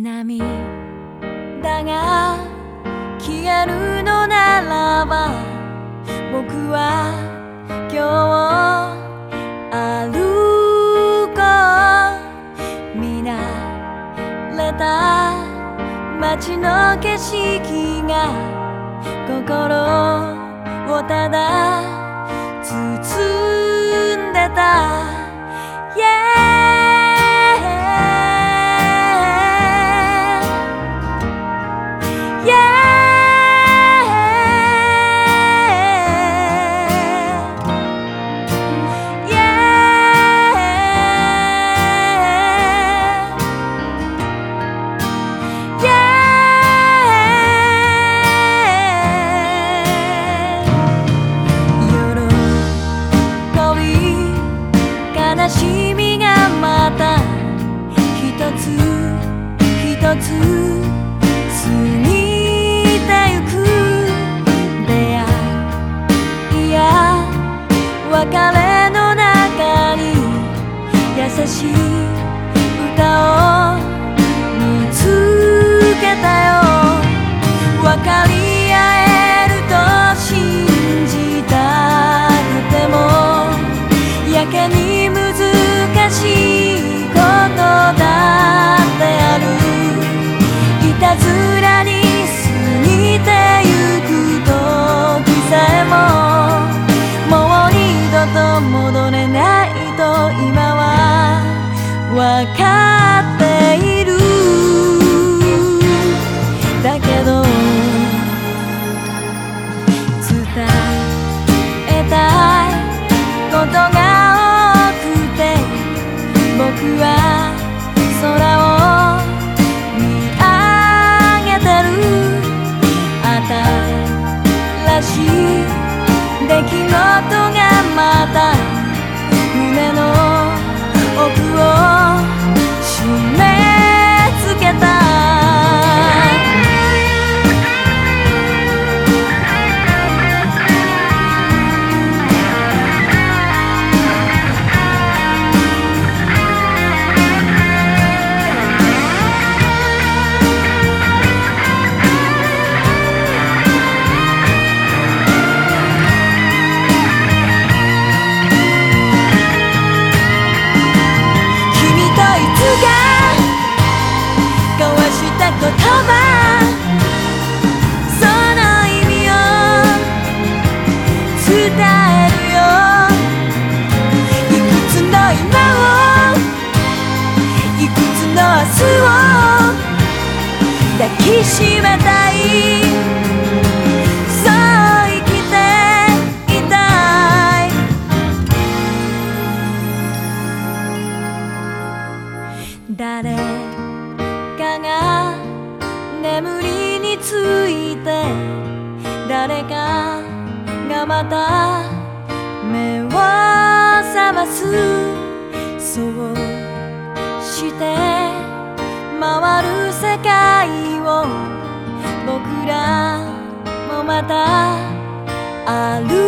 涙が消えるのならば僕は今日歩こう。見慣れた街の景色が心をただ包むつ過ぎてゆく出会いや別れの中に優しい ว่าคาด しめたいそう生きていたい誰かが眠りについて誰かがまた目を覚ますそうして回る世界を memata alu.